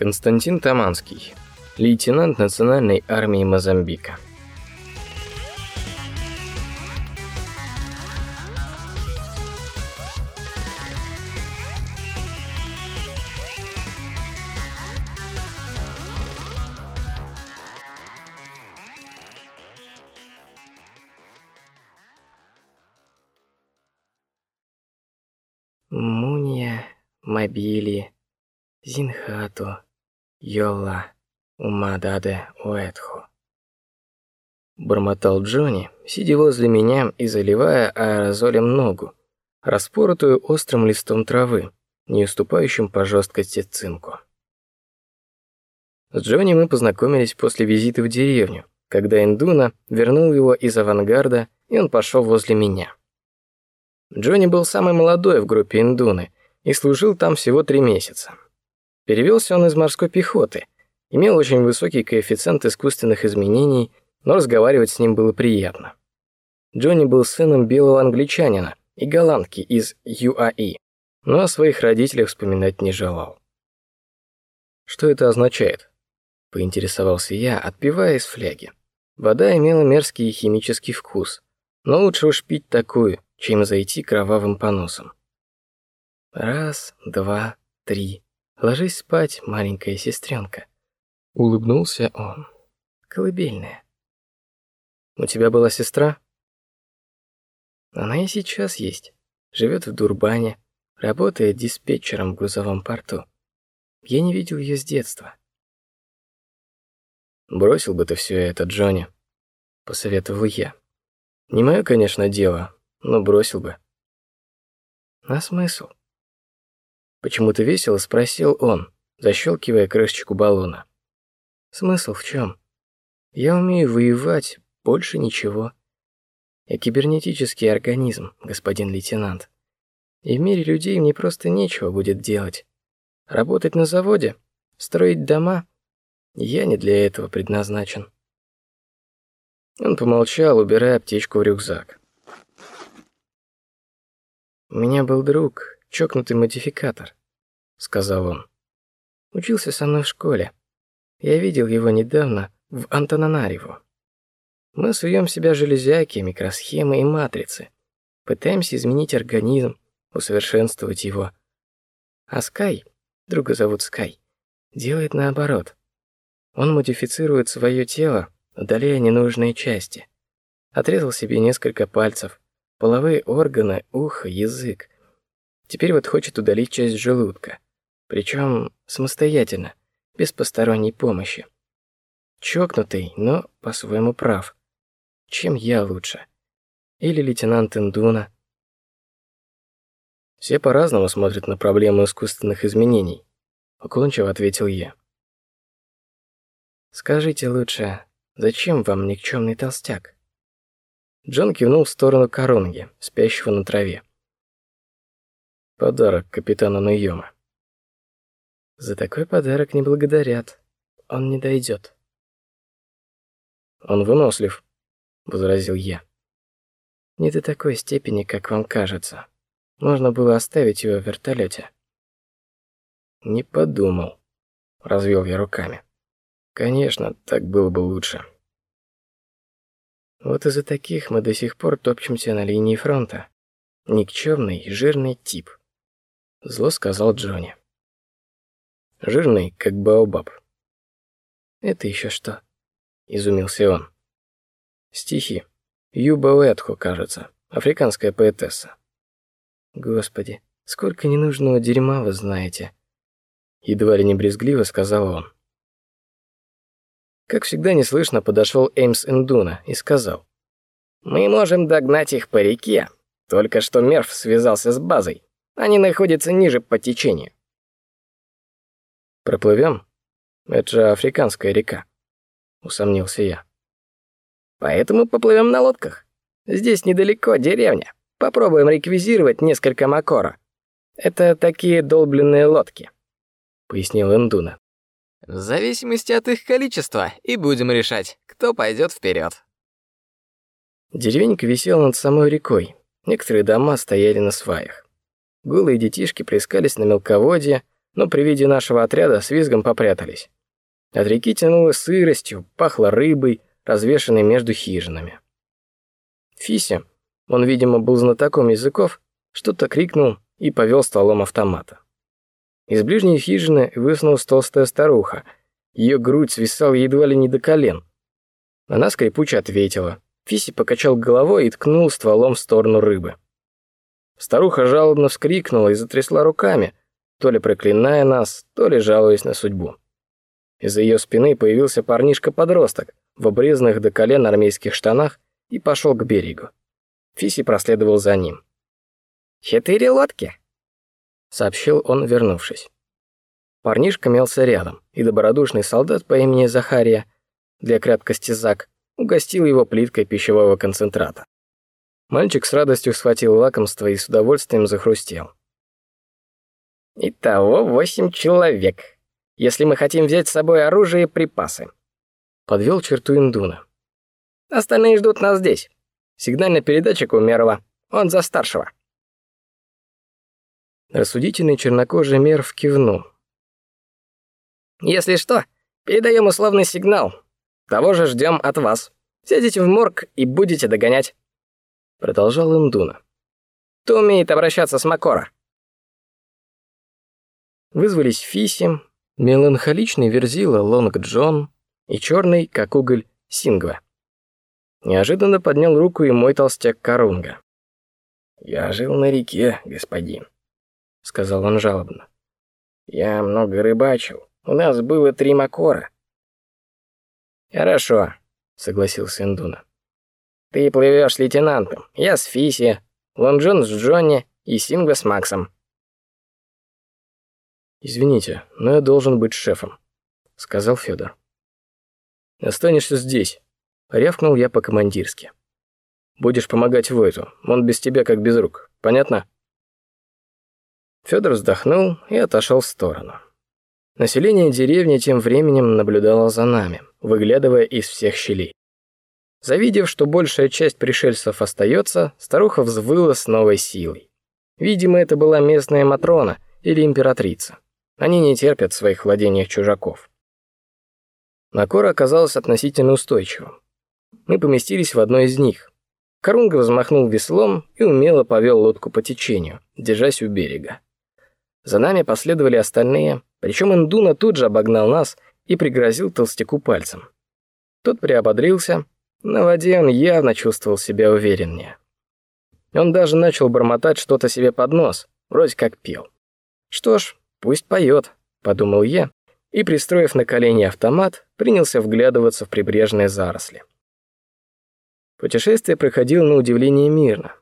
Константин Таманский, лейтенант Национальной армии Мозамбика. Муния, Мобили, Зинхату, Йола, Умададе, Уэтху. Бормотал Джонни, сидя возле меня и заливая аэрозолем ногу, распоротую острым листом травы, не уступающим по жесткости цинку. С Джонни мы познакомились после визита в деревню, когда Индуна вернул его из авангарда, и он пошел возле меня. Джонни был самый молодой в группе Индуны и служил там всего три месяца. Перевелся он из морской пехоты, имел очень высокий коэффициент искусственных изменений, но разговаривать с ним было приятно. Джонни был сыном белого англичанина и голландки из ЮАИ, но о своих родителях вспоминать не желал. Что это означает? поинтересовался я, отпивая из фляги. Вода имела мерзкий химический вкус, но лучше уж пить такую, чем зайти кровавым поносом. Раз, два, три. Ложись спать, маленькая сестренка. Улыбнулся он. Колыбельная. У тебя была сестра? Она и сейчас есть. Живет в Дурбане, работает диспетчером в грузовом порту. Я не видел ее с детства. Бросил бы ты все это, Джонни, посоветовал я. Не мое, конечно, дело, но бросил бы. А смысл? Почему-то весело спросил он, защелкивая крышечку баллона. Смысл в чем? Я умею воевать, больше ничего. Я кибернетический организм, господин лейтенант. И в мире людей мне просто нечего будет делать. Работать на заводе, строить дома. Я не для этого предназначен. Он помолчал, убирая аптечку в рюкзак. У меня был друг, чокнутый модификатор, сказал он. Учился со мной в школе. Я видел его недавно в Антонанариву. Мы суем в себя железяки, микросхемы и матрицы, пытаемся изменить организм, усовершенствовать его. А Скай, друга зовут Скай, делает наоборот. Он модифицирует свое тело, удаляя ненужные части. Отрезал себе несколько пальцев, половые органы, ухо, язык. Теперь вот хочет удалить часть желудка, причем самостоятельно, без посторонней помощи. Чокнутый, но по-своему прав. Чем я лучше? Или лейтенант Индуна? Все по-разному смотрят на проблему искусственных изменений, уклончиво ответил я. Скажите лучше, зачем вам никчемный толстяк? Джон кивнул в сторону Коронги, спящего на траве. Подарок капитану Найома. За такой подарок не благодарят. Он не дойдет. Он вынослив, возразил я. Не до такой степени, как вам кажется. Можно было оставить его в вертолете. Не подумал, развел я руками. Конечно, так было бы лучше. Вот из-за таких мы до сих пор топчемся на линии фронта. Никчемный, жирный тип. Зло сказал Джонни. Жирный, как баобаб. Это еще что? Изумился он. Стихи. Юба Уэтхо, кажется, африканская поэтесса. Господи, сколько ненужного дерьма вы знаете. Едва ли не брезгливо сказал он. Как всегда неслышно подошел Эймс Эндуна и сказал. «Мы можем догнать их по реке. Только что Мерф связался с базой. Они находятся ниже по течению». «Проплывем? Это же африканская река», — усомнился я. «Поэтому поплывем на лодках. Здесь недалеко деревня. Попробуем реквизировать несколько макора. Это такие долбленные лодки», — пояснил Эндуна. В зависимости от их количества и будем решать, кто пойдет вперед. Деревенька висела над самой рекой. Некоторые дома стояли на сваях. Голые детишки плескались на мелководье, но при виде нашего отряда с визгом попрятались. От реки тянуло сыростью, пахло рыбой, развешанной между хижинами. Фиси, он, видимо, был знатоком языков, что-то крикнул и повел стволом автомата. Из ближней хижины высунулась толстая старуха. Ее грудь свисала едва ли не до колен. Она скрипуче ответила. Фиси покачал головой и ткнул стволом в сторону рыбы. Старуха жалобно вскрикнула и затрясла руками, то ли проклиная нас, то ли жалуясь на судьбу. Из-за ее спины появился парнишка-подросток в обрезанных до колен армейских штанах и пошел к берегу. Фиси проследовал за ним. «Четыре лодки», — сообщил он, вернувшись. Парнишка мелся рядом, и добродушный солдат по имени Захария, для краткости Зак, угостил его плиткой пищевого концентрата. Мальчик с радостью схватил лакомство и с удовольствием захрустел. «Итого восемь человек», если мы хотим взять с собой оружие и припасы. Подвел черту Индуна. Остальные ждут нас здесь. Сигнальный передатчик у Мерова. Он за старшего. Рассудительный чернокожий Мерв кивнул. Если что, передаем условный сигнал. Того же ждем от вас. Сядете в морг и будете догонять. Продолжал Индуна. Кто умеет обращаться с Макора? Вызвались Фиси, меланхоличный Верзила Лонг Джон и черный, как уголь, Сингва. Неожиданно поднял руку и мой толстяк Карунга. «Я жил на реке, господин», — сказал он жалобно. «Я много рыбачил. У нас было три макора». «Хорошо», — согласился Индуна. «Ты плывешь с лейтенантом, я с Фиси, Лонджон с Джонни и Сингва с Максом. «Извините, но я должен быть шефом», — сказал Федор. «Останешься здесь», — рявкнул я по-командирски. «Будешь помогать Войту, он без тебя как без рук, понятно?» Федор вздохнул и отошел в сторону. Население деревни тем временем наблюдало за нами, выглядывая из всех щелей. Завидев, что большая часть пришельцев остается, старуха взвыла с новой силой. Видимо, это была местная Матрона или императрица. Они не терпят в своих владениях чужаков. Накора оказалась относительно устойчивым. Мы поместились в одной из них. Корунга взмахнул веслом и умело повел лодку по течению, держась у берега. За нами последовали остальные, причем Индуна тут же обогнал нас и пригрозил толстяку пальцем. Тот приободрился, на воде он явно чувствовал себя увереннее. Он даже начал бормотать что-то себе под нос, вроде как пел. Что ж, Пусть поет, подумал я, и, пристроив на колени автомат, принялся вглядываться в прибрежные заросли. Путешествие проходило на удивление мирно.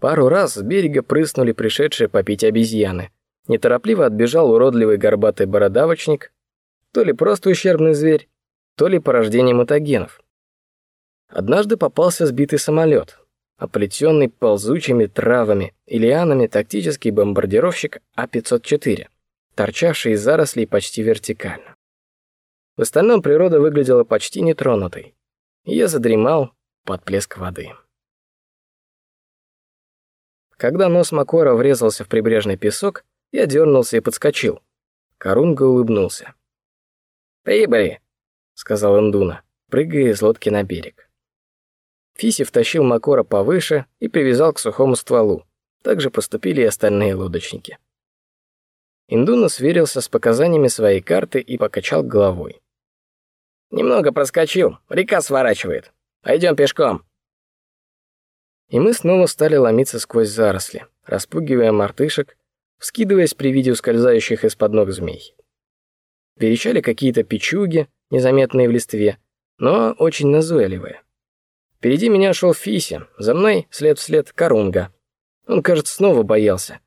Пару раз с берега прыснули пришедшие попить обезьяны. Неторопливо отбежал уродливый горбатый бородавочник, то ли просто ущербный зверь, то ли порождение мутагенов. Однажды попался сбитый самолет, оплетенный ползучими травами и лианами тактический бомбардировщик А-504 торчавший из зарослей почти вертикально. В остальном природа выглядела почти нетронутой. я задремал под плеск воды. Когда нос Макора врезался в прибрежный песок, я дернулся и подскочил. Корунга улыбнулся. «Прибыли», — сказал Индуна, прыгая из лодки на берег. Фиси втащил Макора повыше и привязал к сухому стволу. Так же поступили и остальные лодочники. Индуна сверился с показаниями своей карты и покачал головой. «Немного проскочил, река сворачивает. Пойдем пешком». И мы снова стали ломиться сквозь заросли, распугивая мартышек, вскидываясь при виде ускользающих из-под ног змей. Верещали какие-то печуги, незаметные в листве, но очень назойливые. Впереди меня шел Фиси, за мной след вслед Карунга. Он, кажется, снова боялся,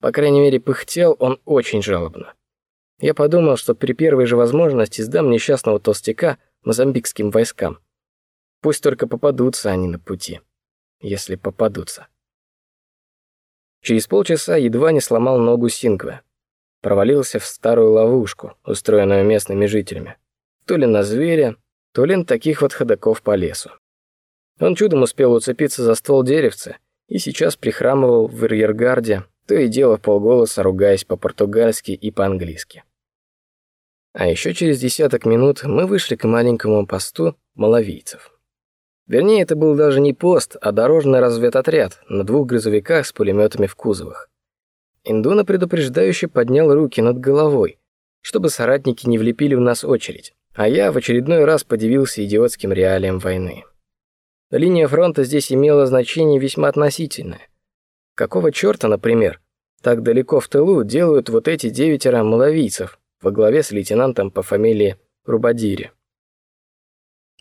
по крайней мере, пыхтел он очень жалобно. Я подумал, что при первой же возможности сдам несчастного толстяка мозамбикским войскам. Пусть только попадутся они на пути. Если попадутся. Через полчаса едва не сломал ногу Сингва. Провалился в старую ловушку, устроенную местными жителями. То ли на зверя, то ли на таких вот ходоков по лесу. Он чудом успел уцепиться за ствол деревца и сейчас прихрамывал в арьергарде то и дело в полголоса ругаясь по-португальски и по-английски. А еще через десяток минут мы вышли к маленькому посту малавийцев. Вернее, это был даже не пост, а дорожный разведотряд на двух грузовиках с пулеметами в кузовах. Индуна предупреждающе поднял руки над головой, чтобы соратники не влепили в нас очередь, а я в очередной раз подивился идиотским реалиям войны. Линия фронта здесь имела значение весьма относительное. Какого черта, например, так далеко в тылу делают вот эти девятеро малавийцев во главе с лейтенантом по фамилии Рубадири?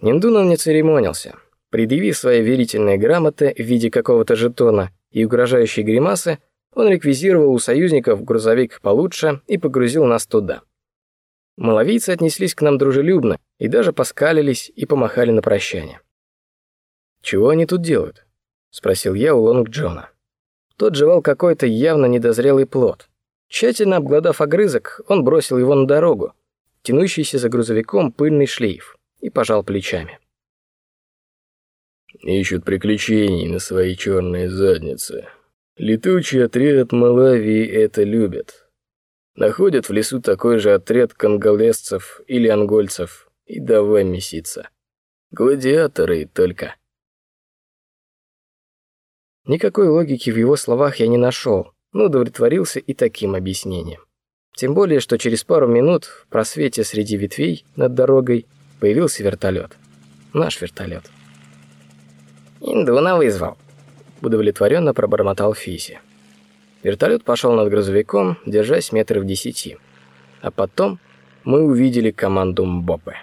Ниндунов не церемонился. Предъявив свои верительные грамоты в виде какого-то жетона и угрожающей гримасы, он реквизировал у союзников грузовик получше и погрузил нас туда. Малавийцы отнеслись к нам дружелюбно и даже поскалились и помахали на прощание. «Чего они тут делают?» — спросил я у Лонг Джона. Тот жевал какой-то явно недозрелый плод. Тщательно обглодав огрызок, он бросил его на дорогу, тянущийся за грузовиком пыльный шлейф, и пожал плечами. «Ищут приключений на свои черные задницы. Летучий отряд Малавии это любят. Находят в лесу такой же отряд конголезцев или ангольцев и давай меситься. Гладиаторы только. Никакой логики в его словах я не нашел, но удовлетворился и таким объяснением. Тем более, что через пару минут в просвете среди ветвей над дорогой появился вертолет. Наш вертолет. «Индуна вызвал», — удовлетворенно пробормотал Фиси. Вертолет пошел над грузовиком, держась метров десяти. А потом мы увидели команду Мбопе.